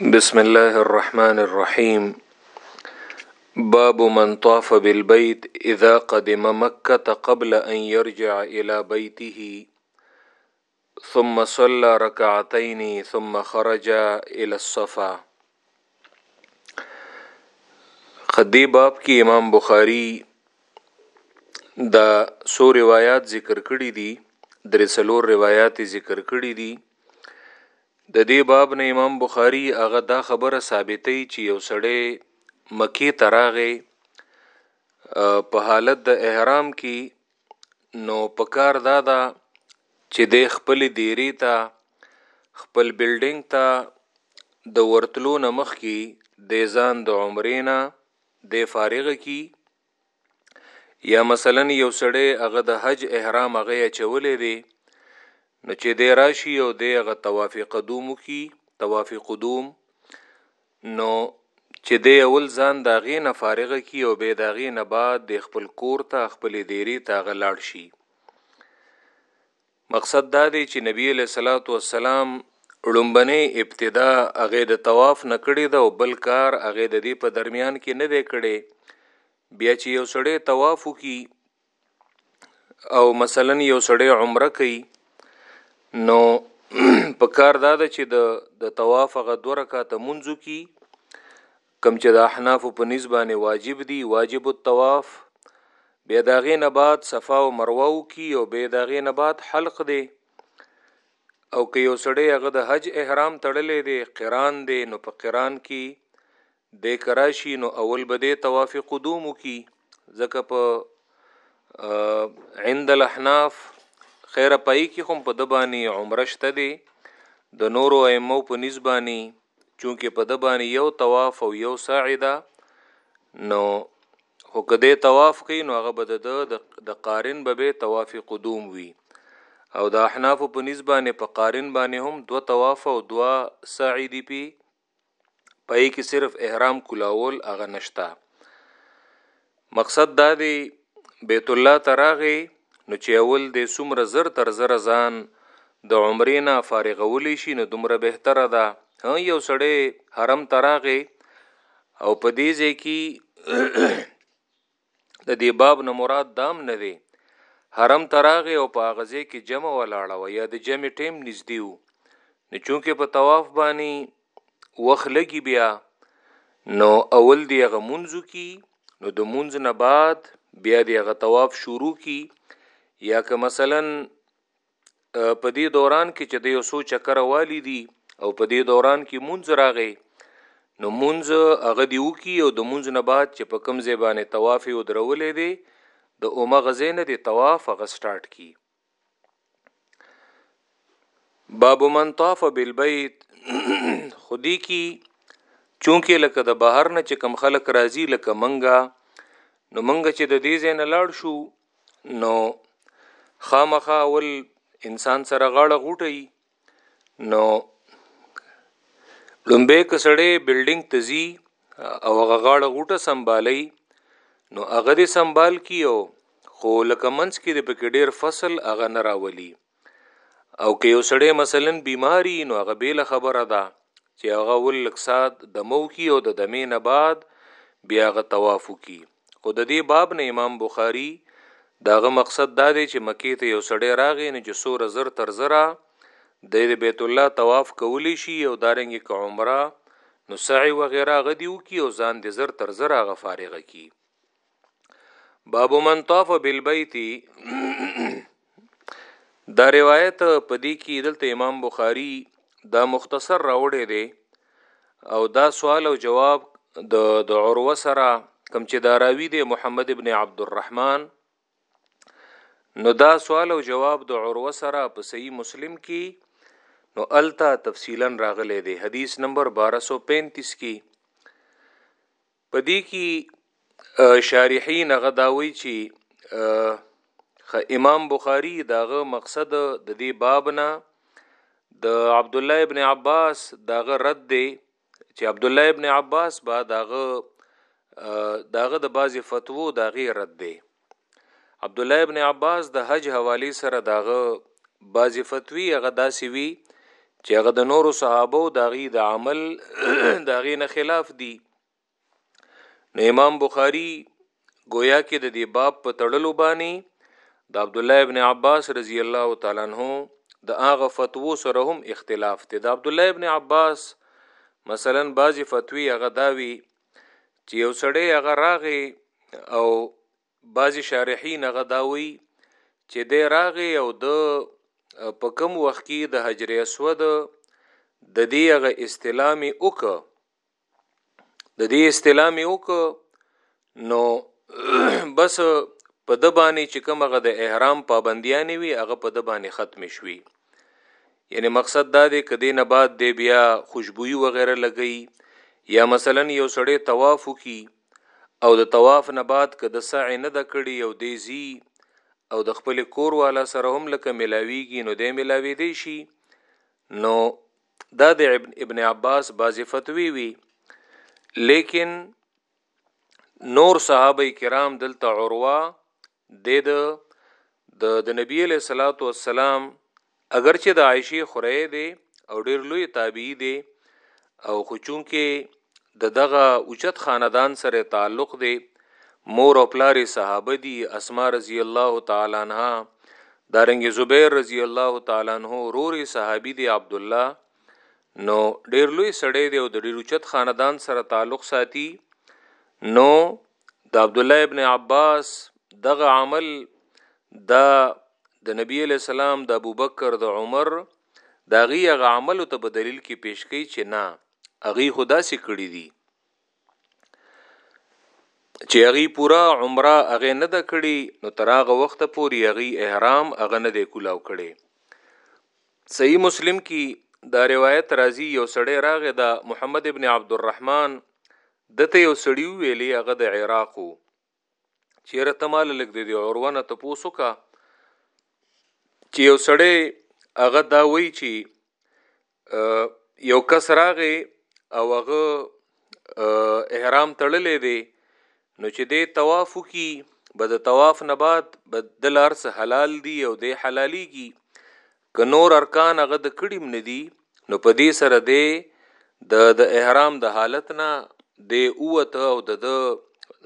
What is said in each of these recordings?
بسم الله الرحمن الرحيم باب من طاف بالبيت إذا قدم مكة قبل أن يرجع إلى بيته ثم صلى ركعتين ثم خرج إلى الصفا خدی باب کې امام بخاری دا سو روایات ذکر کړی دي درې څلور روایت ذکر کړی دي د دې باب نه امام بخاری هغه دا خبره ثابتې چې یو سړی مکی تراغه په حالت د احرام کې نو په کار دا ده چې دی خپلې دیرې ته خپل بلډینګ ته د ورتلو نه مخکې د ځان د عمرې نه د فارغه کی یا مثلا یو سړی هغه د حج احرام هغه چولې دی نو چې د راشي او د غ توافق قدوم کی توافق قدوم نو چې دی اول ځان دهغې نه فارغه کړي او بیا دهغې نه بعد دی خپل کور ته، خپلې دېرې ته هغه لاړ شي. مقصد دا دی چې نبي علیه الصلوة والسلام ړومبنۍ ابتدا هغه د طواف نه کړې ده او بل کار هغه د دې په درمیان کې نه دی کړی، بیا چې یو سړی طواف وکړي او مثلا یو سړی عمره کوي نو په کار دا ده چې د د طواف غ دوه رکعاته منځو کی کم چې د احناف په نسبانه واجب دي واجب الطواف بیا داغه نه بعد صفا او مروه او کی او بیا داغه نه بعد حلق دی او که یو سړی هغه د حج احرام تړلې دی قران دی نو په قران کې دی که راشی نو اول به دی طواف قدوم وکي ځکه په عند الاحناف خیر پای کې هم په دبانی عمره شته دی د نورو ائمه په نسبانی چونکه په دبانی یو طواف او یو سعی ده نو خو کده طواف کوي نو هغه به د د قارن به به طواف قدوم وي او د احناف په نسبانه په قارن باندې هم دو طواف او دوا سعی دی پی پای کې صرف احرام کولاول هغه نشتا مقصد دا دی بیت الله تراغه نو چې اول د سمره زر تر زر ځان د عمرې نه فارغولی شي نو دومره بهتره ده ها یو سړی حرم تراغه او په دې ځای کې د دې باب نه مراد دام نه دی حرم ته راغی او په هغه ځای کې جمع ولاړه وه یا د جمع ټیم نږدې و نو چونکې په طواف باندې وخت لګي بیا نو اول دی هغه مونځو کی نو د مونځ نه بعد بیا دی هغه طواف شروع کی یا که مثلا په دې دوران کې چې د یو څو چکر والی دي او په دې دوران کې مونږ راغی نو مونږ هغه دی وکي او د مونږ نه بعد چې په کوم ځای باندې طواف او درولې دي د اومه غزې نه دی طواف هغه سٹارټ کی باب من طاف بالبيت خودی کی چونکه لکه د بهر نه چې کم خلک راځي لکه منګه نو منګه چې د دې ځای نه لاړ شو نو خامخا اول انسان سره غاړه غوټي نو لومبه کسړې بلډینګ تزي او هغه غاړه غوټه سنبالي نو هغه دې سنبال کیو خو لکه منځ کې د پکې ډیر فصل هغه نه راولي او که یو سړی مثلا بیماری نو هغه بیل خبره ده چې هغه ول لکسات دمو کی او د دمه نه بعد بیا هغه طواف کی خو د دې باب نه امام بخاری داغه مقصد دا دی چې مکه ته یو سړی راغی نه چې سور زر تر زرا د بیت الله طواف کولی شي او دارنګ ک عمره نو سعی وغیرہ غدیو کی او ځان د زر تر زرا غ فارغ کی باب من طاف بالبيت دا روایت په دې کې دلته امام بخاری دا مختصر راوړی دی او دا سوال او جواب د د عروه سره کم چې دا راوی دی محمد ابن عبد الرحمن نو دا سوال او جواب د عروه سره په صحیح مسلم کې نو التا تفصیلا راغلی دی حدیث نمبر 1235 کې په دې کی شارحین هغه دا وایي چی امام بخاری د هغه مقصد د دې باب نه د عبدالله ابن عباس د هغه رد دی چې عبدالله ابن عباس به د هغه د هغه د بعضې فتوو د هغې رد دی عبد الله ابن عباس د حج حوالی سره داغه بازی فتوی هغه داسې وی چې هغه د نورو صحابه او داغي د عمل داغي نه خلاف دی نو امام بخاری گویا کې د دې باب په تړلو باندې د عبد الله ابن عباس رضی الله تعالی عنہ د هغه فتوو سره هم اختلاف دی د عبد الله ابن عباس مثلا بعضی فتوی هغه داوی چې یو سړی هغه راغی او بعضی شارحین هغه دا وی چې د راغی او د په کم وخت کې د حجر اسود د دې هغه استلامي وک د دې استلامي وک نو بس په د باندې چې کومه د احرام پابندیانې وي هغه په د باندې ختم شوي یعنی مقصد دا دی که دینه بعد دی بیا خوشبوئی وغیره لګی یا مثلا یو سړی طواف کی او د طواف نه بعد که د سعی نه د کړي او دی زی او د خپل کور والا سره هم لکه ملاویږي نو دی ملاوی دی شي نو دا د ابن عباس بعضی فتوی وی لیکن نور صحابه کرام دلته عروه دی د د د نبی علیه الصلاۃ والسلام اگر چې د عائشه خره دی او ډیر لوی تابعی دی او خو چونکه د دغه اوچت خاندان سره تعلق دی مور او پلار صحابه دي اسماء رضی الله تعالی عنها دارنګ زبیر رضی الله تعالی عنہ روري صحابي دي عبد الله نو ډیر لوی سړی دی او د ډیر اوچت خاندان سره تعلق ساتي نو د عبدالله ابن عباس دغه عمل دا د نبی علی السلام د ابوبکر د عمر دا غي هغه عمل ته په دلیل کې پیش کوي چې نه اغي خدا سي کړی دي چې اغي پورا عمره اغه نه د کړی نو تراغه وخت پوري اغي احرام اغه نه د کولاو کړي صحیح مسلم کې دا روایت راځي یو سړی راغی دا محمد ابن عبد الرحمن ده ته یو سړي وویلې هغه د عراق وو، چې یاره ته ماله لږ د دې عروه نه تپوس وکړه چې یو سړی هغه دا وایي چې یو کس راغی او هغه احرام تړلې دی نو چې دې طواف کی به د طواف نه بعد به د لارس حلال دی او د حلاليږي که نور ارکان هغه د کړي هم نه دي نو په دې سره دی د د احرام د حالت نه دی اوته او د د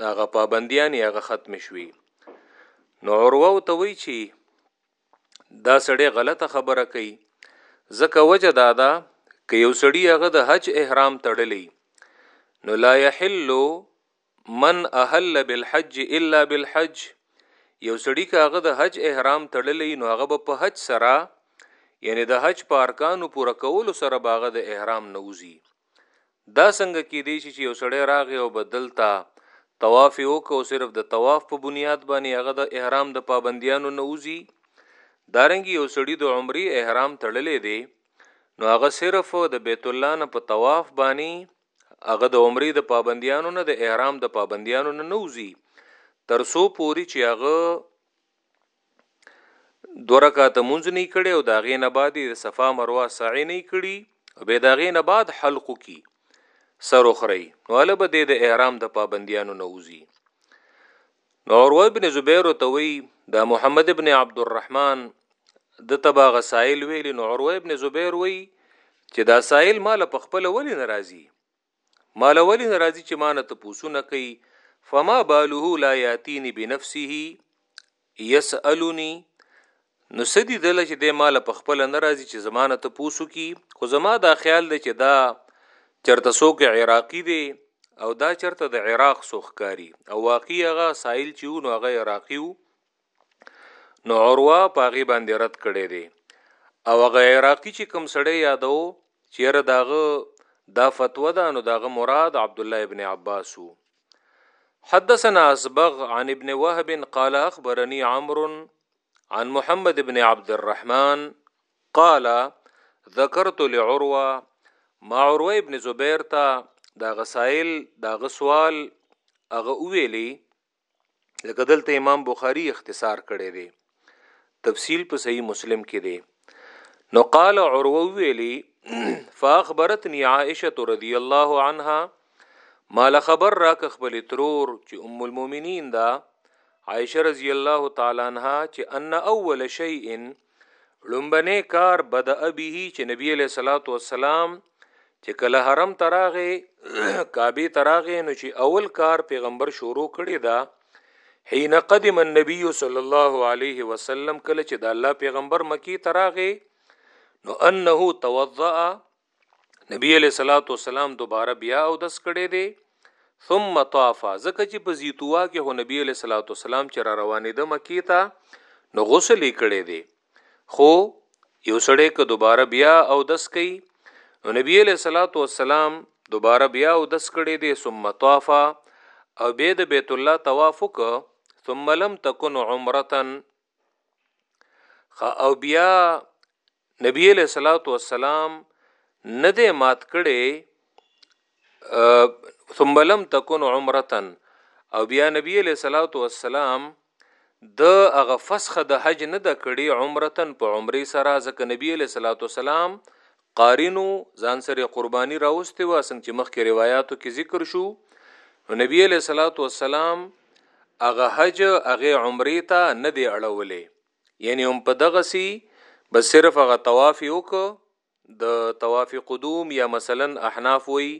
هغه پابندیانې هغه ختم شوي نو عروه ته وی چی دا سړی غلطه خبره کوي ځکه وجه دا ده که یو سړی هغه د حج احرام تړلی نو لا یحلو من احل بالحج الا بالحج یو سړی که هغه د حج احرام تړلی نو هغه به په حج سره یعنی د حج په ارکانو پوره کولو سره باغه د احرام نه وزي دا څنګه کې دی چې یو سړی راغی او بدلتا طواف وکاو صرف د طواف په بنیاد باندې هغه د احرام د پابندیانو نه وزي دارنګ یو سړی د عمرې احرام تړلې دی نو هغه صرف د بیت الله نه په طواف باندې هغه د عمرې د پابندیانو نه د احرام د پابندیانو نه نوځي ترسو پوری چې هغه دو رکعات مونږ نه کړي او دا غې نه بعد د صفا مروه سعی نه کړي او به دا غې نه بعد حلق کی سر اخري نو له بده د احرام د پابندیانو نوځي نو عروه ابن زبیر ته وی دا محمد ابن عبد الرحمن د تبا غسائل ویلی نو عروه ابن زبیر وی چې دا سائل مال په خپل ولی ناراضي مال ولی ناراضي چې مان ته پوسونه کوي فما باله لا یاتینی بنفسه یسالنی نو څه دي دله چې دی مال په خپل نه راځي چې زمانه ته پوسو کی خو زما دا خیال دی چې دا چرته څوک عراقي دی او دا چرته د عراق سوخکاری او واقعي هغه سائل چې نو هغه عراقي وو نو عروه پاغي باندې رد کړي دي او هغه عراقي چې کم سړی یادو چیرې داغه دا فتوا ده نو داغه مراد عبد الله ابن عباس وو حدثنا اسبغ عن ابن وهب قال اخبرني عمرو عن محمد بن عبد الرحمن قال ذکرت لعروه ما عروه ابن زبیر ته دا غسائل دا غسوال هغه ویلی لکه دلته امام بخاری اختصار کړی دی تفصیل په صحیح مسلم کې دی نو قال عروه ویلی فاخبرتنی عائشه رضی الله عنها مال خبر را ک خپل ترور چې ام المؤمنین دا عائشه رضی الله تعالی عنها چې ان اول شیء لومبنه کار بد ابيه چې نبی علیہ الصلات والسلام چې کله حرم تراغه کعبه تراغه نو چې اول کار پیغمبر شروع کړی دا حين قدم النبي صلى الله عليه وسلم کله چې د الله پیغمبر مکی تراغه نو انه توضأ نبی علیہ الصلوۃ والسلام دوباره بیا او دس کړي دي ثم طاف زکه چې په زیتوا کې هو نبی علیہ الصلوۃ والسلام چې را روانې د مکی ته نو غسل کړي دي خو یو سړی که دوباره بیا او دس کوي نو نبی علیہ الصلوۃ والسلام دوباره بیا او دس کړي دي ثم طاف او به د بیت الله طواف وک ثم لم تكن عمره او بیا نبی علیه الصلاۃ والسلام نه دی مات کړي ثم لم تكن عمره او بیا نبی علیہ الصلوۃ والسلام د هغه فسخه د حج نه د کړي عمرتن په عمره سره ځکه نبی علیہ الصلوۃ والسلام قارینو ځان سره قربانی راوستي و څنګه چې مخکې روایتو کې ذکر شو نو نبی علیہ الصلوۃ والسلام هغه حج هغه عمره ته نه دی اړولې یعنی هم په دغسی بس صرف هغه طواف یې وکړو د طواف قدوم یا مثلا احناف وی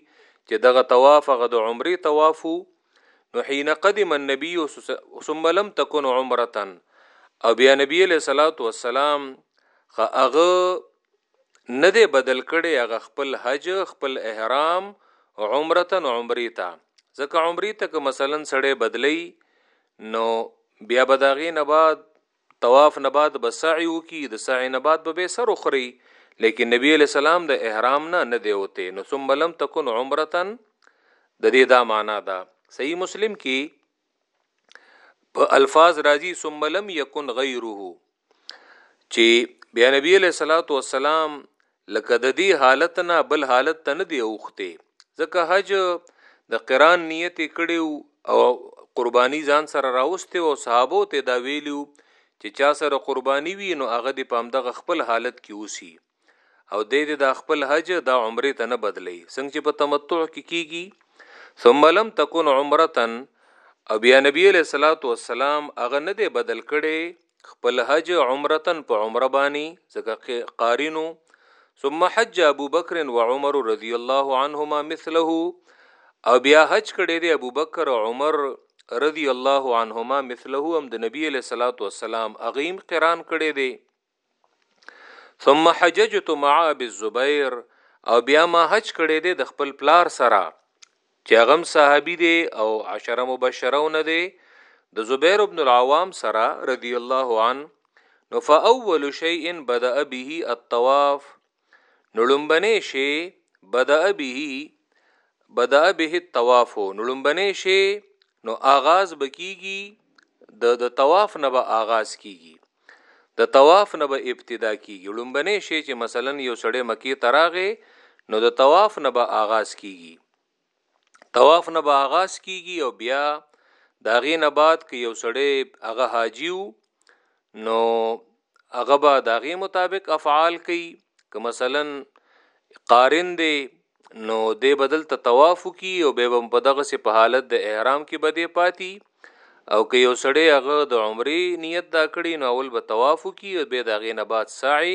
چې دغه طواف هغه د عمرې طواف نو حين قدم النبي ثم لم تكن عمره او بیا نبی له صلوات و سلام هغه نه دی بدل کړي هغه خپل حج خپل احرام عمره عمرې ته ځکه عمرې ته که مثلا سړی بدلی نو بیا به داغې نه بعد طواف نه بعد به سعی وکي د سعی نه بعد به به سر اخري لیکن نبی علی السلام د احرام نه نه دی وته نو ثم لم تكن عمره د دې دا معنا ده صحیح مسلم کې په الفاظ راځي ثم لم يكن غيره چې بیا نبی علیہ الصلوۃ والسلام لکه د دې حالت نه بل حالت ته نه دی اوخته ځکه حج د قران نیت کړي او قرباني ځان سره راوسته او صحابه ته دا ویلو چې چا سره قرباني وي نو هغه د پامدغه خپل حالت کې اوسي او دی دې دا خپل حج دا عمره ته نه بدلی څنګه چې په تمتع کې کیږي ثم لم تكن عمره او بیا نبی علیہ الصلوۃ والسلام هغه نه دی بدل کړي خپل حج عمرتن په عمره باندې ځکه قارینو ثم حج ابو بکر و عمر رضی الله عنهما مثله او بیا حج کړي دی ابو بکر او عمر رضی الله عنهما مثله هم د نبی علیہ الصلوۃ والسلام اغیم قران کړي دی ثم حججت مع ابي الزبير او بیا ما حج کړی دی د خپل پلار سره چې هغه صحابي دی او عشره مبشرونه دی د زبیر ابن العوام سره رضی الله عنه نو فاول شیء بدا به الطواف نو لومبنه شی بدا به بدا به الطواف نو لومبنه شی نو آغاز بکیږي د د طواف نه به آغاز کیږي د طواف نه به ابتدا کیږي لومبنه شی چې مثلا یو سړی مکی تراغه نو د طواف نه به آغاز کیږي طواف نه به آغاز کیږي او بیا دا غي نه بعد کې یو سړی هغه حاجیو نو هغه به دا غي مطابق افعال کوي که مثلا قارن دی نو دی بدل ته طواف کی او به په دغه سي په حالت د احرام کې بده پاتی او که یو سړی هغه د عمرې نیت دا کړی نو اول به طواف کی او به دا غي نه بعد سعی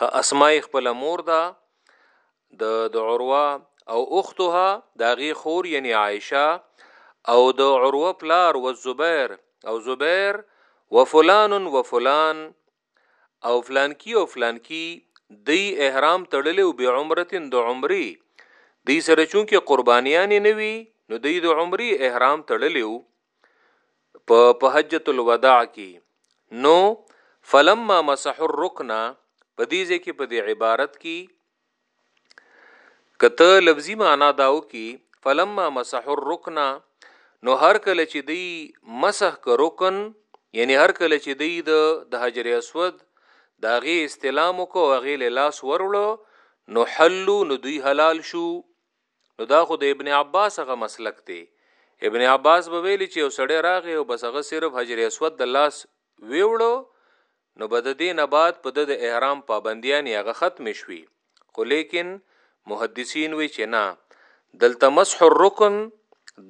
خه اسماء خپل مور ده د د عروه او اختها داغي خور یعنی عائشه او د عروه پلار و زبیر او زبیر و فلان و فلان او فلان کی او فلان کی دی احرام تړلی او به عمرتن د عمره دی سره چون کې قربانیان نه وي نو دی د عمره احرام تړلی او په په حجۃ الوداع کې نو فلما مسح الركن په دې ځکه په دې عبارت کې کته لفظي معنا داو کې فلما مسح الركن نو هر کله چې دی مسح ک رکن یعنی هر کله چې دی د حجر اسود داغه استلام کو هغه لاس ورولو نو حلو نو دوی حلال شو نو دا خو د ابن عباس هغه مسلک دی ابن عباس به ویلی چې یو سړی راغی او بس هغه صرف حجر اسود د لاس ویوړو نو به د دې نه بعد په د احرام پابندیانې هغه ختم شوي خو لیکن محدثین وی چې نه دلته مسح الرکن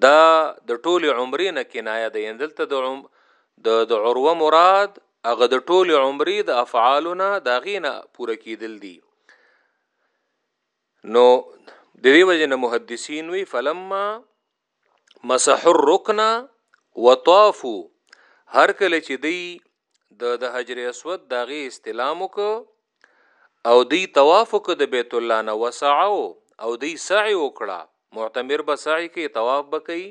دا د ټول عمرې نه کنایه ده یعنی دلته د عم د د عروه مراد هغه د ټول عمرې د افعالونه دا غینه پوره کیدل دي نو د دې وجه نه محدثین وی فلما مسح الركن وطافو هر کله چې دی د د حجر اسود داغه استلام وک او دی طواف وک د بیت الله نه وسعو او دی سعی وکړه معتمر به سعی کوي طواف به کوي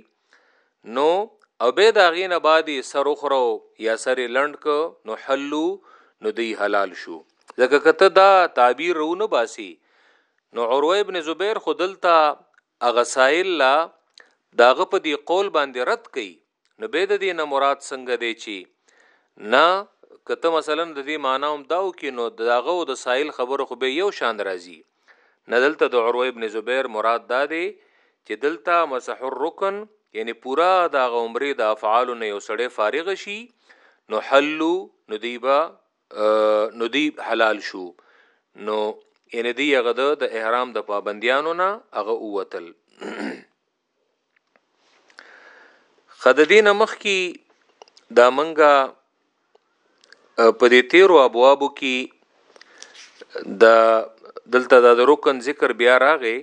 نو او به دا غینه بعد سر اخرو یا سر لند کو نو حلو نو دی حلال شو ځکه کته دا تعبیر رونه باسي نو عروه ابن زبیر خودلتا اغسائل لا داغه په دی قول باندې رد کړي نو به د دې نه مراد څنګه دی چی نه کته مثلا د دې معنی هم دا وکي نو داغه او د سائل خبره خو به یو شان راځي نه دلته د عروه ابن زبیر مراد دا دی چې دلته مسح الرکن یعنی پورا د عمره د افعال نه یو سړی فارغ شي نو حلو نو دیبا نو دی حلال شو نو یعنی دی هغه د احرام د پابندیانو نه هغه اوتل خددې نه مخکي دا منګه په دې تیرو ابوابو کې د دلته د رکن ذکر بیا راغې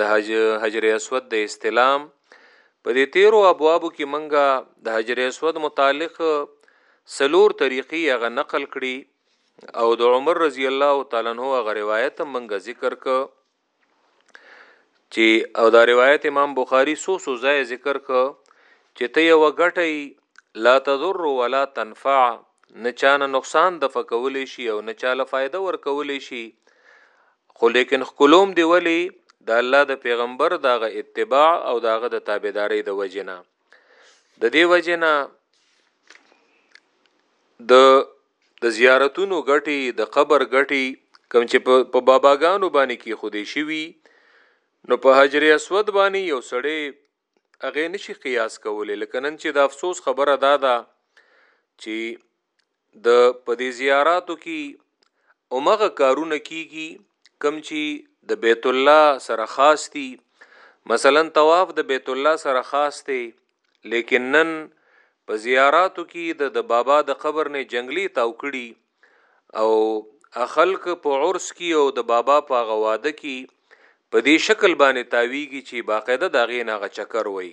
د حج حجر اسود د استلام په دې تیرو ابوابو کې منګه د حجر اسود متعلق سلور طریقې هغه نقل کړي او د عمر رضی الله تعالی عنہ هغه روایت منګه ذکر ک چې او دا روایت امام بخاری سو سو ځای ذکر ک چې ته یو غټي لا تضر ولا تنفع نه چانه نقصان د فکول شي او نه چاله فائدہ ور کول شي خو لیکن خکلوم دی ولی د الله د پیغمبر داغه اتباع او داغه د تابعداري د وجنه د دې وجه نه د د زیارتونو غټي د قبر غټي کوم چې په باباګانو باندې کې خودي شوي نو په حجر اسود باندې یو سړی هغه نشي قیاس کولای لکه نن چې د افسوس خبره دادا چې د په دې زیاراتو کی همغه کارونه کیږي کم چی د بیت الله سره خاص دي مثلا طواف د بیت الله سره خاص دی لیکن نن په زیاراتو کی د د بابا د قبر نه جنگلی تاو کړي او خلک په عرس کی او د بابا په غواده کی په دې شکل باندې تاویږي چې باقاعده دا غینه غ چکر وای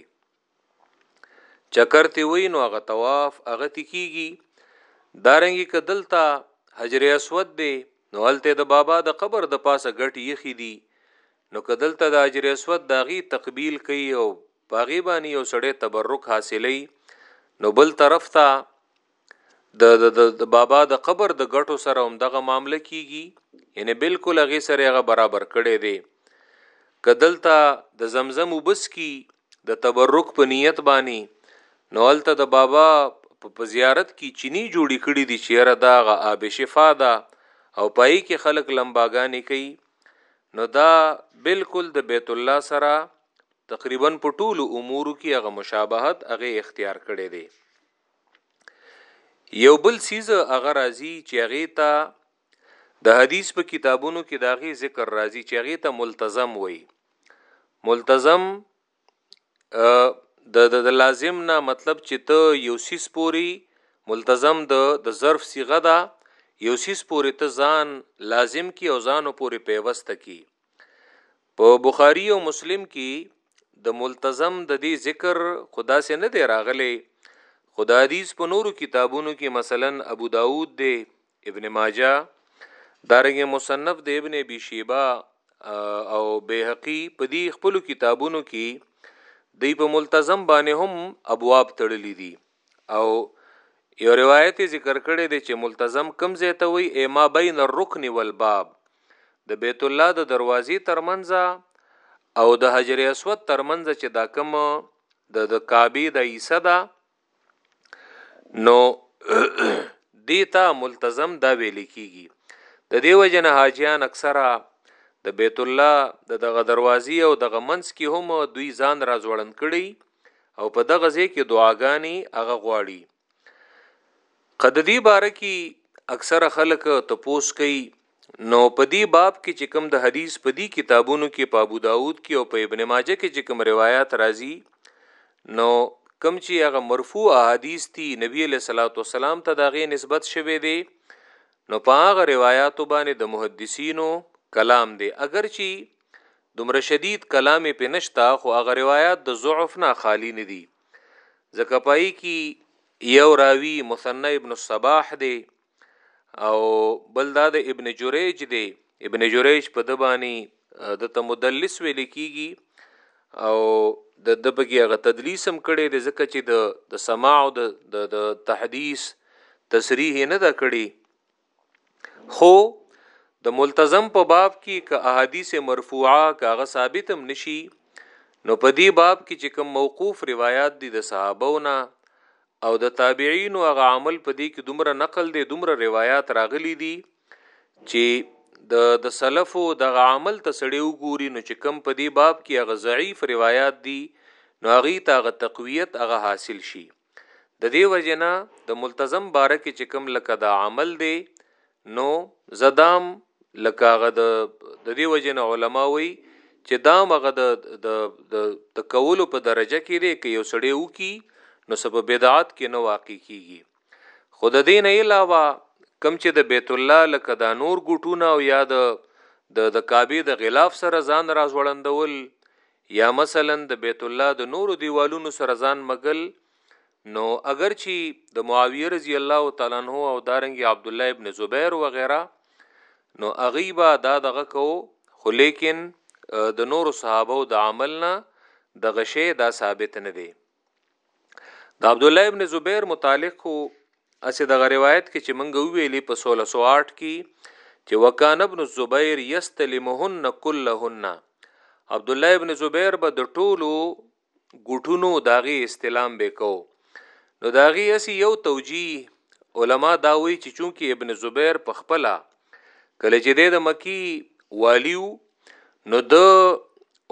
چکر تی وی نو هغه طواف هغه تی کیږي دارنګي کدلتا حجر اسود دی نو هلته د بابا د قبر د پاسه غټ یخی دی نو کدلتا د حجر اسود داغي تقبیل کوي او باغی باندې یو سړی تبرک حاصلې نو بل طرف ته د د د بابا د قبر د ګټو سره هم دغه معامله کیږي یعنی بالکل هغه سره هغه برابر کړي دي کدلته د زمزم وبس کی د تبرک په نیت باندې نو الته د بابا په زیارت کې چینی جوړی کړي دي چې را داغه آب شفا ده او پای کې خلک لمباګانې کوي نو دا بالکل د بیت الله سره تقریبا په ټولو امور کې هغه مشابهت هغه اختیار کړي دي یو بل سیز هغه راځي چې هغه ته د حدیث په کتابونو کې داغي ذکر راځي چې هغه ته ملتزم وایي ملتزم د د لازم نه مطلب چې ته یو سیس پوری ملتزم د د ظرف صيغه ده یو سیس پوری ته ځان لازم کی او ځانو پوری پیوسته کی په بخاری او مسلم کې د ملتزم د دې ذکر خدا سه نه دی راغلی خدا حدیث په نورو کتابونو کې مثلا ابو داود دی ابن ماجه دارنګ مصنف د ابن ابي شيبه او بهقي په دې خپل کتابونو کې دی په ملتزم باندې هم ابواب تړلې دي او یو روایت ذکر کړی دی چې ملتزم کم ځای ته وی ای ما بین الرکن والباب د بیت الله د دروازې ترمنځ او د حجر اسود ترمنځ چې دا کم د د کعبه د عیسی دا نو دیتا ملتزم دا ویل کیږي د دیو جن حاجیان اکثره د بیت الله د دغه دروازې او دغه منځ کې هم دوی ځان راځوړن کړي او په دغه ځای کې دعاګانې هغه غواړي قد دې باره کې اکثره خلک تپوس کوي نو په دې باب کې چې کوم د حدیث په دې کتابونو کې په ابو داود کې او په ابن ماجه کې چې کوم روایت راځي نو کم چې هغه مرفوع احادیث دي نبی له صلوات والسلام ته دغه نسبت شوه دی نو په هغه روایتو باندې د محدثینو کلام دی اگر چې دومره شدید کلام یې پې نشته خو هغه روایات د ضعف نه خالی نه دي ځکه پای کی یو راوی مثنی ابن الصباح دی او بل دا د ابن جریج دی ابن جریج په دبانی د تمدلس ویل کیږي او د دبګي هغه تدلیس هم کړي د زکه چې د د سماع او د د تحدیث تصریح نه دا کړي خو د ملتزم په باب کې که احادیث مرفوعه که هغه ثابت هم نشي نو په دې باب کې چې کوم موقوف روایت دي د صحابهونه او د تابعینو هغه عمل په دې کې دومره نقل دی دومره روایت راغلي دي چې د د سلفو د عمل ته سړی وګوري نو چې کوم په دې باب کې هغه ضعیف روایت دي نو هغه ته هغه تقویت هغه حاصل شي ددې وجې نه د ملتزم باره کې چې کوم لکه دا عمل دی نو زدام لکه هغه د دې وجې نه علما وایي چې دا مغه د د د د کولو په درجه کې دی کې یو سړی وکي نو سبب بدعت کې نو واقع کیږي خود دین علاوه کم چې د بیت الله لکه دا نور ګټونه او یا د د کعبه د غلاف سره ځان راځوړندول یا مثلا د بیت الله د نورو دیوالونو سره ځان مګل نو اگر چی د معاویه رضی الله تعالی عنہ او دارنګ عبد الله ابن زبیر و غیره نو اغیبا دا دغه کو خو لیکن د نورو صحابه او د عملنا د غشه دا ثابت نه دی د عبد الله ابن زبیر متعلق اسې د روایت کې چې منګه ویلې په 1608 کې چې وکانه ابن الزبیر یستلمهن کلهن عبد الله ابن زبیر به د ټولو ګټونو داغي استلام وکاو نو داغي اسی یو توجیه علما دا وی چې چونکی ابن زبیر په خپل کله چې د مکی والیو نو د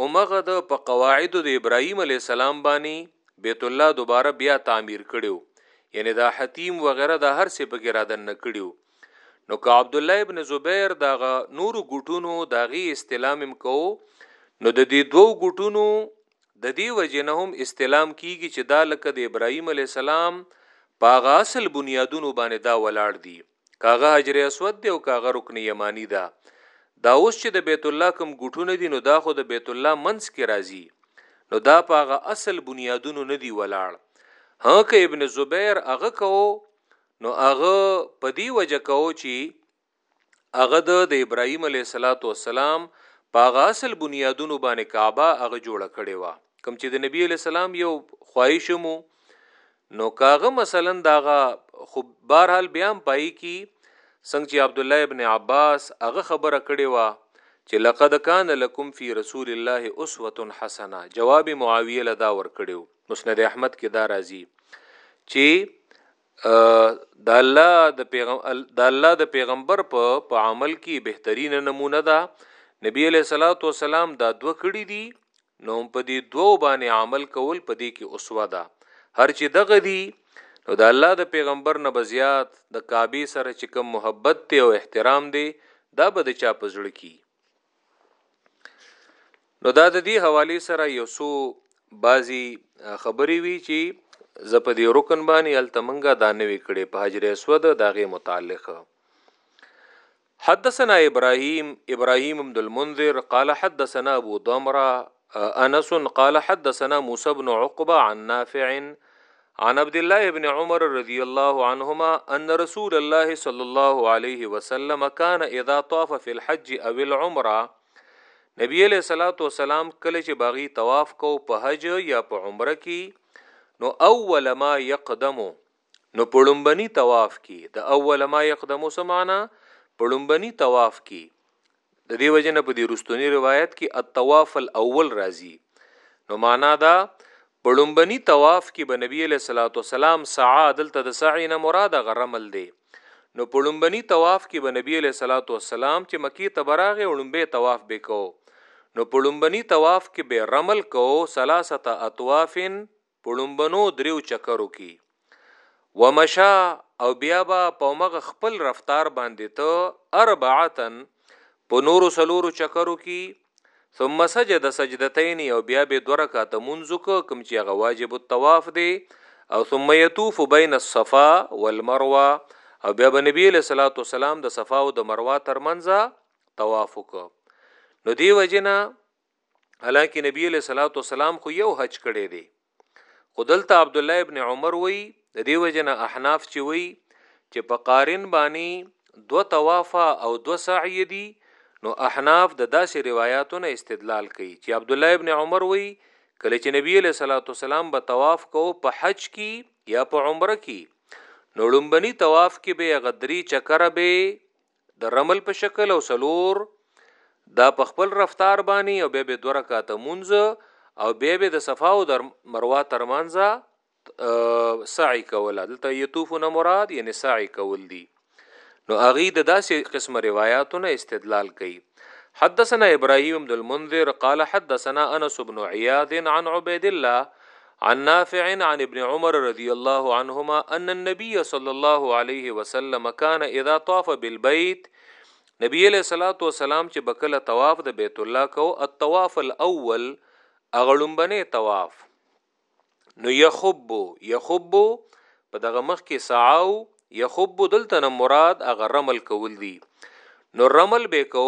اومغه د په قواعد د ابراهيم عليه السلام باندې بیت الله دوباره بیا تعمیر کړو یعنی دا حتیم وغیرہ د هر څه پکې را دن کړو نو که عبد الله ابن زبیر داغه نور ګټونو داغي استلامم کو نو د دې دوو ګټونو د دې وجنه هم استلام کیږي چې دا لکه د ابراهیم علی السلام پاغه اصل بنیادونو باندې دا ولاړ دي کاغه حجر اسود دی او کاغه رکن یمانی ده دا اوس چې د بیت الله کوم ګټونه دي نو دا خو د بیت الله منځ کې راځي نو دا په هغه اصل بنیادونو نه دی ولاړ هغه ابن زبیر هغه کو نو هغه په دی وجه کو چې هغه د ابراهیم علیه السلام په هغه اصل بنیادونو باندې کعبه هغه جوړه کړې و کوم چې د نبی علیه السلام یو خواهش مو نو که هغه مثلا دا هغه خو بهرحال بیا هم پای کی څنګه چې عبدالله ابن عباس هغه خبره کړې وه چې لقد کان لکم فی رسول الله اسوة حسنه جواب معاویه له دا ورکړو مسند احمد کې دا راځي چې د الله د پیغام د الله د پیغمبر په په عمل کې بهترینه نمونه ده نبی علیہ الصلوۃ والسلام دا دوه کړي دي نو هم په دې دوو باندې عمل کول په دې کې اسوه ده هر چې دغه دي نو د الله د پیغمبر نه بزیات د کعبه سره چې کوم محبت ته او احترام دی دا به د چا پزړه کی نو دا د دې حواله سره یو سو بازي خبري وی چې ز په دې رکن باندې التمنګا دا نوې کړي په حجر اسود داغه متعلق حدثنا ابراهيم ابراهيم بن المنذر قال حدثنا ابو ضمرة انس قال حدثنا موسى بن عقبة عن نافع عن عبد الله بن عمر رضي الله عنهما ان رسول الله صلى الله عليه وسلم كان اذا طاف في الحج او العمره نبی علیہ الصلوۃ والسلام کله چې باغی طواف کو په حج یا په عمره کې نو اول ما یقدمو نو په ړومبني طواف کي د اول ما يقدمو څه معنا په ړومبني طواف کي د دې وجه نه په دې رستوني روایت کي الطواف الاول راځي نو معنا دا په ړومبني طواف کي به نبی له صلوات والسلام سعا دلته د سعی نه مراد غرمل دی نو په ړومبني طواف کي به نبی له صلوات والسلام چې مکی ته براغه ړومبه طواف به کو نو په ړومبني طواف کي به رمل کو ثلاثه اطوافن په ړومبنو دريو چکرو کي ومشه او بيا به په همغه خپل رفتار باندي ته اربعة په نورو څلورو چکرو کي ثم سجد سجدتين او بيا به دوه رکعته مونځ وکړه کوم چي هغه واجب الطواف دی او ثم يطوف بين الصفا والمروه او بيا به نبي عليه الصلاه والسلام د صفا او د مروه ترمنځ طواف وکړه نو دی وجنه حالانکه نبی علیہ الصلوۃ والسلام خو یو حج کړی دی خو دلته عبد الله ابن عمر وی د دیو جن احناف چې وی چې په قارن باندې دو طواف او دو سعی دی نو احناف د داسې روایتونو استدلال کوي چې عبد الله ابن عمر وی کله چې نبی علیہ الصلوۃ والسلام به طواف کو په حج کې یا په عمره کې نو لومبني طواف کې به غدری چکر به د رمل په شکل او سلور دا په خپل رفتار باندې او بیا به دوه رکعاته مونځ او بیا به د صفا او د مروه ترمنځ سعی کوله دلته یطوفون مراد یعنی سعی کول دي نو اغي د داسې قسم روایتونه استدلال کوي حدثنا ابراهيم بن المنذر قال حدثنا انس بن عياد عن عبيد الله عن نافع عن ابن عمر رضی الله عنهما ان النبي صلی الله علیه وسلم کان اذا طاف بالبيت نبی علیہ الصلوۃ والسلام چې بکله طواف د بیت الله کو الطواف الاول اغړمبنه طواف نو یخب یخب په دغه مخ کې سعاو یخب دلته نه مراد هغه رمل کول دي نو رمل به کو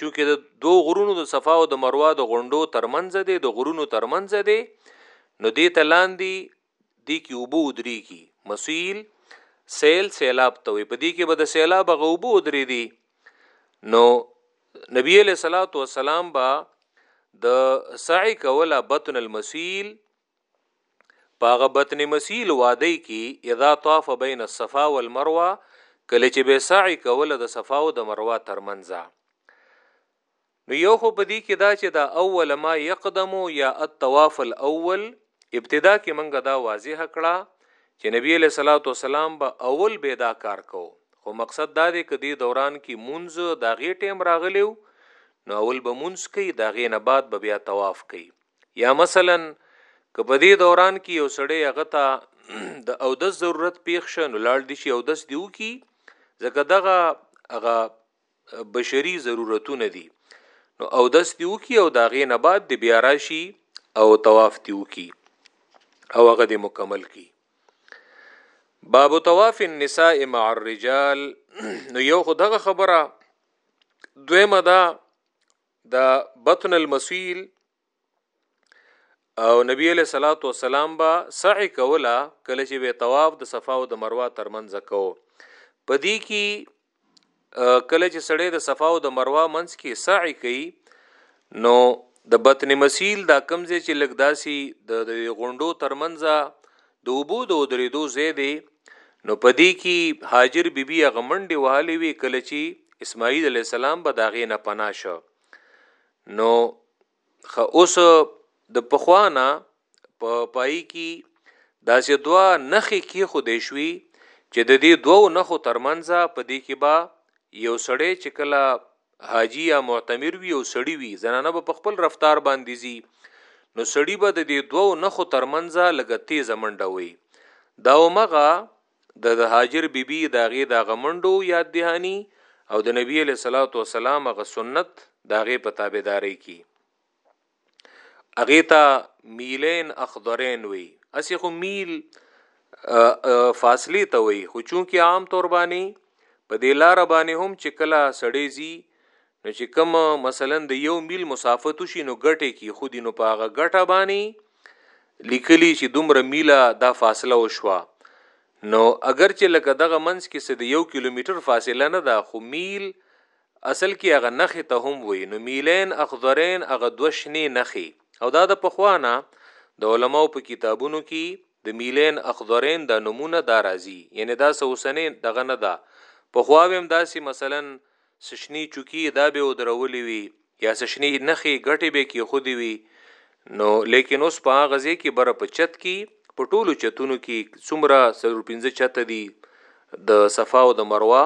چونکه د دو غرونو د صفا او د مروه د غونډو ترمنځ دی د غرونو ترمنځ دی نو دې ته لاندې دې کې اوبه ودرېږي مسیل سیل سیلاب ته وي په دې کې به د سیلاب هغه اوبه ودرې دي نو نبی علیہ الصلوۃ والسلام با د سعی کوله بطن المسیل په هغه بطن مسیل وادی کی اذا طاف بین الصفا والمروه کله چې به سعی کوله د صفا او د مروه ترمنځ نو یو خو په دې کې دا چې دا اول ما یقدم یا الطواف الاول ابتدا کې منګه دا واضح کړه چې نبی له صلوات و سلام به اول به دا کار کو خو مقصد دا دی کدی دوران کې مونږ دا غي ټیم راغلیو نو اول به مونږ کوي دا غي نه بعد به بیا طواف کوي یا مثلا که په دې دوران کې یو سړی هغه ته د اودس ضرورت پیښ شه نو لاړ دي شي اودس دیو کی ځکه دغه هغه بشري ضرورتونه دي نو او دس دی وکي او دا غي نه بعد دی بیا راشي او طواف دی وکي او هغه دی مکمل کی باب طواف النساء مع الرجال نو یو خدغه خبره دویمه ده دا بطن المسیل او نبی علیہ الصلوۃ والسلام با سعی کولا کله چې به طواف د صفا او د مروه ترمنځ کو پدی کی کله چې سړی د صفا او د مروه منځ کې سعی کوي نو د بطن مسیل دا کمزې چې لګداسي د غونډو ترمنځ د اوبو د ودرېدو ځای دی نو په دې کې هاجر بی بی هغه منډې وهلې وې کله چې اسماعیل علیه السلام به د هغې نه پناه شو نو خو اوس د پخوانه په پا پای کې داسې دوا نخې کې خو دې شوي چې د دې دوو نخو ترمنځ په دې کې با یو سړی چې کله حاجي يا معتمر وي او سړي وي زنانه به په خپل رفتار باندې ځي نو سړي به د دې دوو نښو ترمنځ لږه تېزه منډه وي دا همغه د د هاجر بي بي د هغې د هغه منډو یاد دهاني او د نبي علیه الصلوة والسلام هغه سنت د هغې په تابعدارۍ کې هغه ته میلین اخضرین وی اسی خو میل فاصله ته وی خو چونکی عام طور باندې په دې لار باندې هم چې کله سړی زی نو چې کوم مثلا د یو میل مسافت شي نو ګټه کی خو دینو په هغه ګټه باندې لیکلی چې دومره میله دا فاصله وشوه نو اگر چې لکه دغه منځ کې سد یو کیلومتر فاصله نه ده خو میل اصل کې هغه نخې ته هم وي نو میلین اخضرین هغه دوه شنې نخې او دا د پخوا نه د علماو په کتابونو کې د میلین اخضرین دا نمونه دا راځي یعنی دا څه اوسنې دغه نه ده پخوا ویم داسې مثلا سشنی چوکی دا به ودرولې وي یا سشنی نخې ګټې به کې خودي وي نو لیکن اوس په هغه ځای کې بره په چت کې په ټولو چتونو کې څومره سلور پنځه چته دي د صفا او د مروه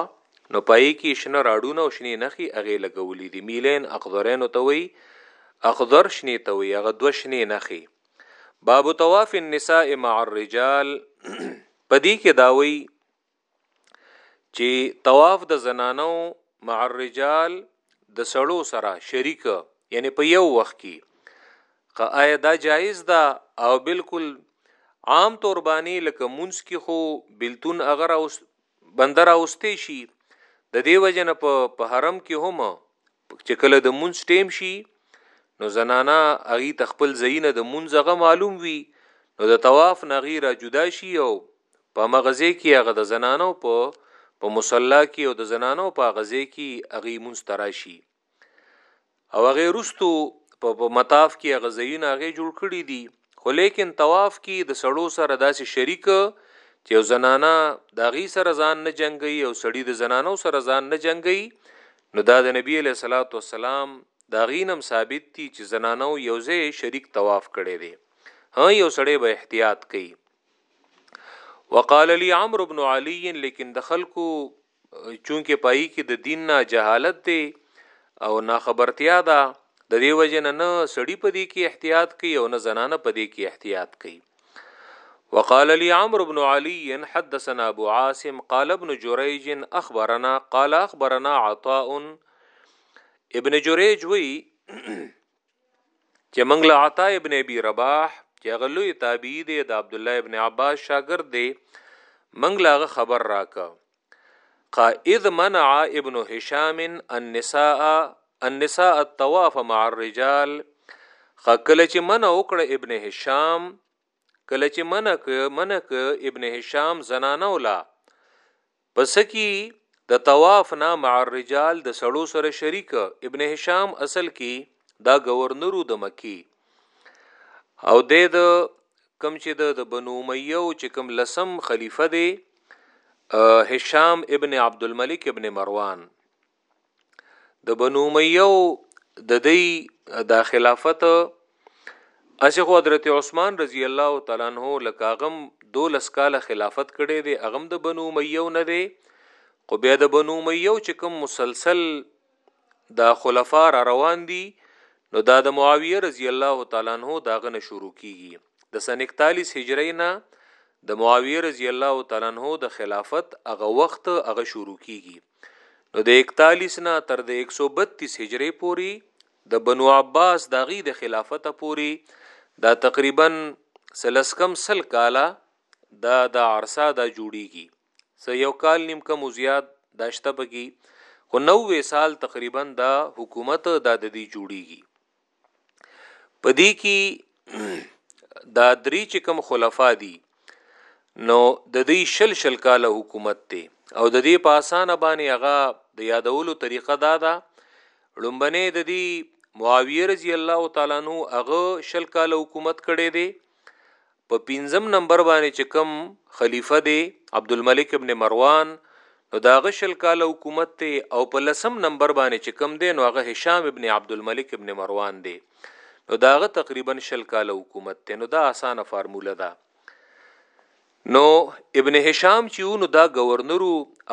نو پای کی شنه راډونه او شنې نښی هغې لګولی دی میلین اخضرینو ته وایی اخضر شنې ته وایی هغه دوه شنې نښی باب طواف النساء مع الرجال پدی کې دا وایی چې طواف د زنانو مع الرجال د سړو سره شریک یعنی په یو وخت کې که آیا دا جایز ده او بالکل عام تور باندې لکه مونږ کې خو بلتون اگر او بنده راوستې شي د دې وجه نه په په حرم کې هم چې کله د مونږ ټیم شي نو زنانا اغي تخپل زینه د مونږغه معلوم وي نو د طواف نغی را جدا شي او په مغزه کې هغه د زنانو په په مصلا کې او د زنانو په غزه کې اغي مونږ تراشي او هغه رستو په مطاف کې هغه ځایونه هغه جوړ کړی دي خو لیکن طواف کې د سړو سره داسې شریک چې زنانا د غي سره ځان نه جنگي او سړی د زنانو سره ځان نه جنگي نو دا د نبی له صلوات و سلام دا غینم ثابت دي چې زنانو یوځې شریک طواف کړي دي ها یو سړی به احتیاط کوي وقال لي عمرو بن علي لیکن د خلکو چونکه پای کې د دین نه جهالت دی او ناخبرتیا ده د دې وجه نه نه سړی په دې کې احتیاط کوي او نه زنانه په دې کې احتیاط کوي وقال لي عمرو بن علي حدثنا ابو عاصم قال ابن جريج اخبرنا قال اخبرنا عطاء ابن جريج وی چې موږ له عطا ابن ابي رباح چې هغه لوی تابعی دی د عبد الله ابن عباس شاګرد دی موږ لاغه خبر راکا قائد منع ابن هشام النساء النساء الطواف مع الرجال خکل چې من وکړه ابن هشام کله چې منک منک ابن هشام زنانه ولا په څه کي د طواف نه مع الرجال د سړو سره شریک ابن هشام اصل کي دا ګورنرو د مکی او د د کم چې د د بنو امیه او چې کم لسم خلیفه دی هشام ابن عبد الملک ابن مروان د بنو امیه د دی د خلافت اسی خو حضرت عثمان رضی الله تعالی عنہ لکاغم دولس کال خلافت کړي دی اغم د بنو امیه نه دی خو بیا د بنو امیه چې کوم مسلسل دا خلفا را روان دي نو دا د معاویه رضی الله تعالی عنہ داغه نه شروع کیږي د سن 41 هجری نه د معاویه رضی الله تعالی عنہ د خلافت هغه وخت هغه شروع کیږي نو د 41 نه تر د 132 هجری پوری د بنو عباس دغی د خلافت پوری دا تقریبا سلسکم سل کالا دا د عرصه دا جوړیږي سه یو کال نیم کم زیات داشته پکی خو 90 سال تقریبا دا حکومت دا د دې جوړیږي په دې کې دا درې چې کوم خلفا دي نو د دې شل شل کاله حکومت ته او د دې په اسانه باندې هغه د یادولو طریقه دا ده لومبنه د دې معاویه رضی الله تعالی نو هغه شل کاله حکومت کړي دي په پنځم نمبر باندې چې کوم خلیفه دی عبدالملک ابن مروان نو د هغه شل کاله حکومت دی او په لسم نمبر باندې چې کوم دی نو هغه هشام ابن عبدالملک ابن مروان دی نو دا هغه تقریبا شل کاله حکومت دی نو دا اسانه فارموله ده نو ابن هشام چې نو دا گورنر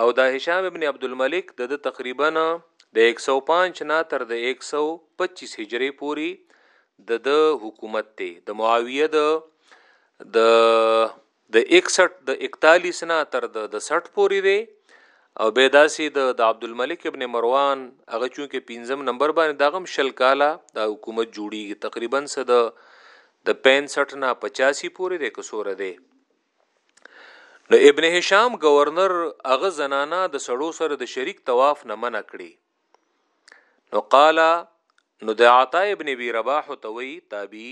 او دا هشام ابن عبد الملک د تقریبا د 105 نه تر د 125 هجری پوري د ده حکومت ته د معاویه د د د 61 د 41 نه تر د 60 پورې دی او به داسې د د عبد الملک ابن مروان هغه چون کې پنځم نمبر باندې دغم شل کاله د حکومت جوړیږي تقریبا څه د د 65 نه 85 پورې د کسور دی نو ابن هشام گورنر هغه زنانا د سړو سره د شریک طواف نه منع کړي نو قال نو د عطا ابن ابي رباح توي تابي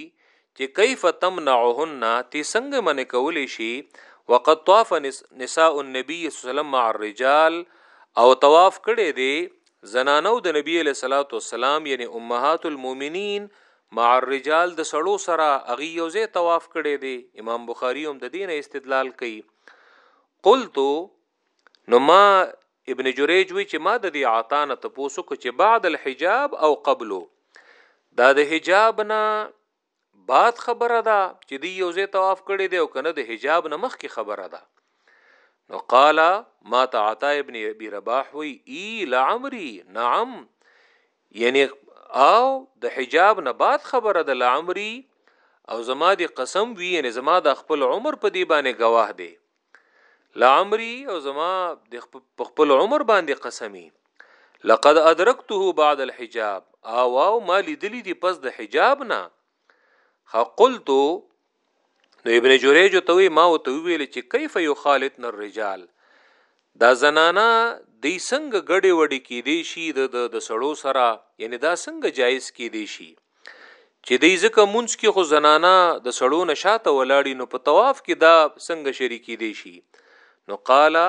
چې کیف تمنعهن تی څنګه من کولې شي وقد طاف نساء النبي صلی الله علیه وسلم مع الرجال او طواف کړي دي زنانو د نبی له صلوات و سلام یعنی امهات المؤمنین مع الرجال د سړو سره اغي یوځه طواف کړي دي امام بخاری هم د دین استدلال کوي قلت نو ما ابن جریج وی چې ما د دې عطا نه تپوسو کو چې بعد الحجاب او قبلو دا د حجاب نه بعد خبره ده چې دی یو ځای طواف کړی دی او کنه د حجاب نه مخکې خبره ده نو قال ما تعطا ابن ابي رباح وی ای لعمري نعم یعنی او د حجاب نه بعد خبره ده لعمري او زما دی قسم وی یعنی زما د خپل عمر په دی باندې گواه دی لعمري او زما په خپل عمر باندې قسمي لقد ادرکته بعد الحجاب او او ما لیدلی دی پس د حجاب نه قلت نو ابن جریج ته وی ما او ته ویل چې کیف یخالط نر رجال دا زنانا د څنګه غړي وړي کې دی شي د د سړو سره یعنی دا څنګه جایز کې دی شي چې دی ځکه مونږ کې خو زنانا د سړو نه شاته ولاړی نو په طواف کې دا څنګه شریکی دی شي نو قالا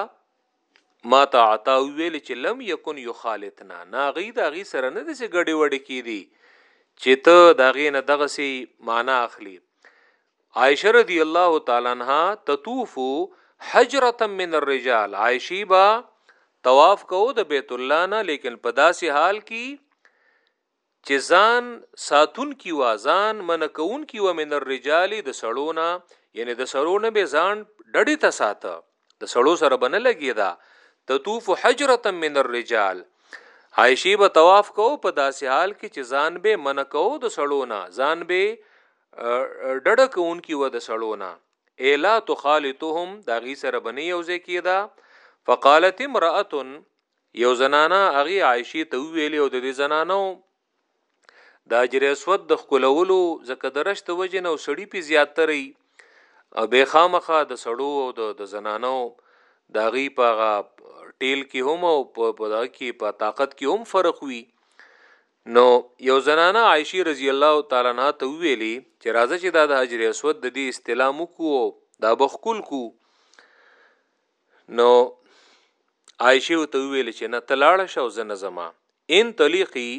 ما تا عطا ویل چې لم یکن یخالتنا نا غي دا غي سره نه د سي ګډي وډي کې دي چې ته دا غي نه دغه سي معنا اخلي عائشه رضی الله تعالی عنها تطوف حجره من الرجال عائشی با طواف کو د بیت الله نه لیکن په داسې حال کې چې ځان ساتونکي وه، ځان منع کوونکي وه، من الرجال د سړو نه، یعنې د سړو نه به ځان ډډې ته ساته، د سړو سره به نه لګېده، تطوف حجرة من الرجال، عایشې به طواف کوو په داسې حال کې چې ځان به منع کوو د سړو نه، ځان به ډډه کوونکي وه د سړو نه، ای لا تخالطهم د هغوی سره به نه یو ځای کېده، فقالت امرأة یو زنانه هغې عایشې ته وویلې او د دې زنانو د اجر اسود د خکلولو ځکه د رشت وجه نه او سړی پی زیاتري او به خامخه د سړو او د د زنانو د غي پاغه ټیل کې هم او په دغه کې په طاقت کې هم فرق وي نو یو زنانه عائشه رضی الله تعالی عنها ته ویلي چې راځه چې دا د حجر اسود د دې استلام کو دا بخکل کو نو عائشه ته ویل چې نه تلاړه شو زنه زما ان طلیقی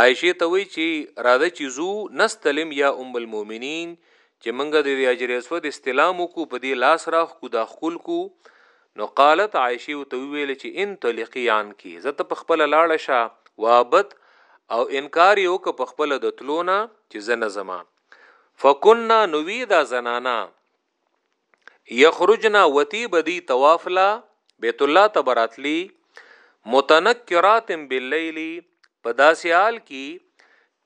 عائشه ته وی چې راځه چې زو نستلم یا ام المؤمنین چې منګه د اجر اسود استلام کو په دې لاس راخ کو دا خپل کو نو قالت عائشه ته ویل چې ان طلیقی عن کی زته په خپل لاړه شه وابت او انکار یو که په خپل د تلونه چې زنه زما فکنا نوی دا زنانا یخرجنا وتی بدی طواف لا بیت الله تبراتلی متنکرات باللیل په داسې حال کې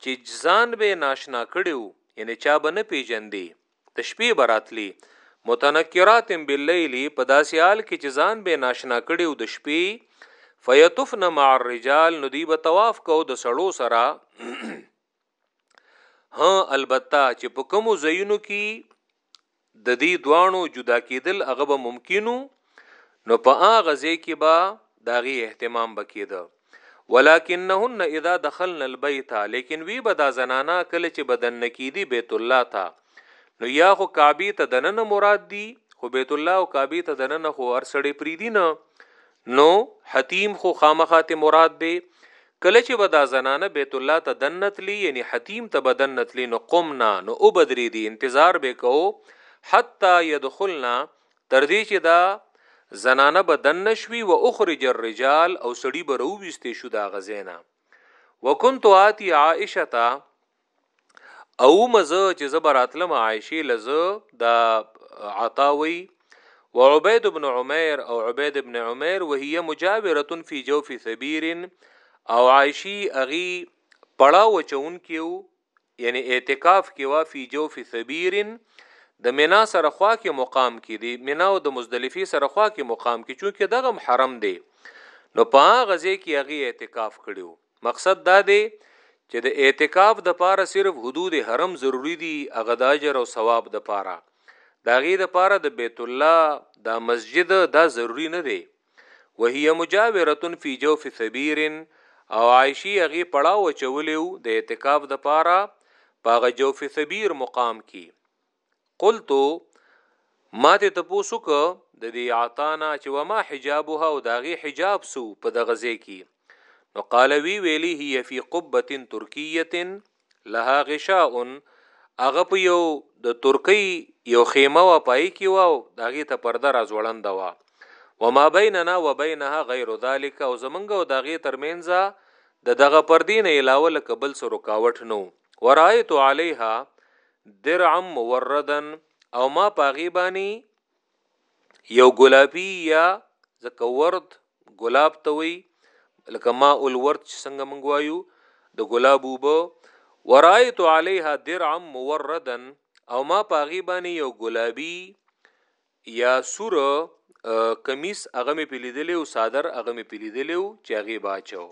چې ځان به ناشنا کړیو یعنی چا به نه پیژندې د شپې براتلی متنکرات باللیل په داسې حال کې چې ځان به ناشنا کړیو د شپې فیتفن مع الرجال ندی به طواف کو د سړو سره ها البته چې په کومو ځایونو کې د دې دوانو جدا کېدل هغه به ممکنو نو په هغه ځای کې به داغي اهتمام بکیده ولکنهن اذا دخلن البيت لیکن وی به دا زنانا کله چې بدن نکیدی بیت الله ته نو یا خو کعبه ته دننه مراد دی خو بیت الله او کعبه ته دننه خو ارسړې پریدینه نو حتیم خو خامخا ترې مراد دی، کله چې به دا زنانه بیت الله ته دننه تلې یعنې حتیم ته به دننه تلې نو قمنا نو ودرېدې انتظار به یې کوو حتی یدخلنا تر دې چې دا زنانه به دننه شوي و اخرج الرجال او سړي به راوویستې شو د هغه ځای نه وکنت آتي عائشه ته او مزه چې زه براتلم عائشه لزه دا عطاوي وعبيد بن عمير او عبيد بن عمير وهي مجاوره في جوف ثبير او عائشي اغي پړاو چون کیو یعنی اعتکاف کې وا فی جوف ثبیر د مینا سره خوا کې مقام کې دی مینا او د مزدلفه سره خوا کې مقام کې چونکه دغه حرم دی نو په غزه کې هغه اعتکاف کړیو مقصد دا دی چې د اعتکاف د پاره صرف حدود حرم ضروری دي هغه د اجر او ثواب د پاره دا غي د پاره د بیت الله دا مسجد دا ضروری نه دی وهي مجاورتن فی جوف ثبیر او عائشی هغه پړاو چولیو د اعتکاف د پاره پاغه جوف ثبیر مقام کی قلت ما ته تاسو کو د دې عطانا چې وما حجابها او داغي حجاب سو په دغه ځای کې نو قال وی ویلی هي فی قبه ترکیه لها غشاء هغه په یو د ترکی یو خیمه و پای کې و داغي ته پرده را ځوړند و وما بیننا وبینها غیر ذلک او زمنګ او داغي ترمنځ د دغه پردین علاوه لکبل سره کاوټ نو ورایت علیها درعا موردا او ما پاغي بانی یو ګلابی یا زکه ورد ګلاب ته وی لکه ما اول ورد چې څنګه مونږ وایو د ګلاب وبو ورایت علیها درعا موردا او ما پاغي بانی یو ګلابی یا سور کمیس هغه می پیلیدلی او صادر هغه می پیلیدلی او چې هغه باچو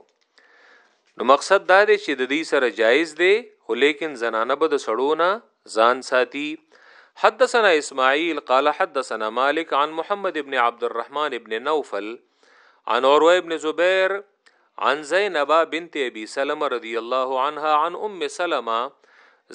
نو مقصد دا دی چې د دې سره جایز دی خو لیکن زنانه به د سړونه ځان ساتي حدثنا اسماعیل قال حدثنا مالک عن محمد ابن عبد الرحمن ابن نوفل عن اور ابن زبیر عن زینب بنت ابي سلمہ رضی الله عنها عن ام سلمہ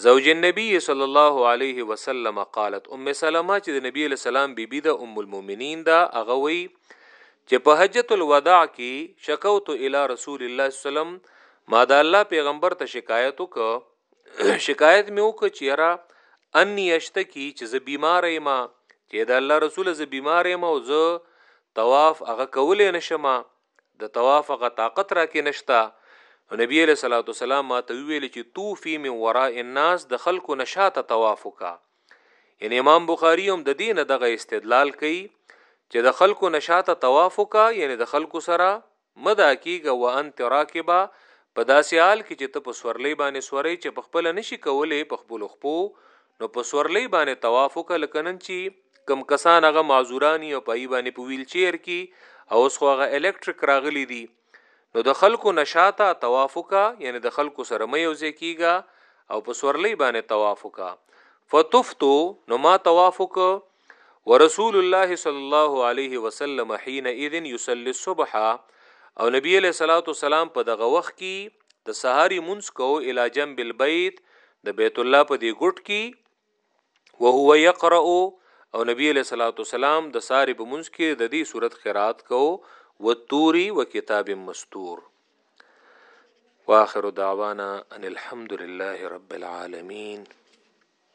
زوج النبي صلی الله علیه وسلم قالت ام سلمہ چې د نبی له سلام بیبي د ام المؤمنین دا هغه وی چې په حجۃ الوداع کې شکوت الی رسول الله صلی الله علیه وسلم ما د الله پیغمبر ته شکایت وکړ شکایت مې وکړ چې یاره انی اشتکی چې زه بیمار یم چې د الله رسول زه بیمار یم او زه طواف هغه کولې نشم د طواف هغه طاقت را کې نشتا نو نبی علیہ الصلوۃ والسلام ما ته ویل چې تو فی من وراء الناس د خلکو نشاته طواف وکا یعنی امام بخاری هم د دین دغه استدلال کوي چې د خلکو نشاته طواف وکا یعنی د خلکو سره مه دا کیږه وانت راکبه په داسې حال کې چې ته په سورلۍ باندې سورې چې په خپل نشي کولې په خپل خپو نو په سورلۍ باندې طواف وکړه لکه نن چې کم کسان هغه معذورانی او پای باندې په ویل چیر کې او اوس خو هغه الکتریک راغلی دی نو د خلکو نشاته توافقا یعنی د خلکو سره مې یوځې کیږي او په سورلۍ باندې توافقا فتفتو نو ما توافق ورسول الله صلی الله علیه وسلم حين اذن يصلي الصبح او نبی علیہ الصلوۃ والسلام په دغه وخت کې د سحری منځ کو الی جنب البيت د بیت الله په دی ګټ کې او هو یقرأ او نبی علیہ الصلوۃ والسلام د ساری په منځ کې د دې صورت قرات کو و توری و کتاب مستور واخر دعوانا ان الحمد لله رب العالمین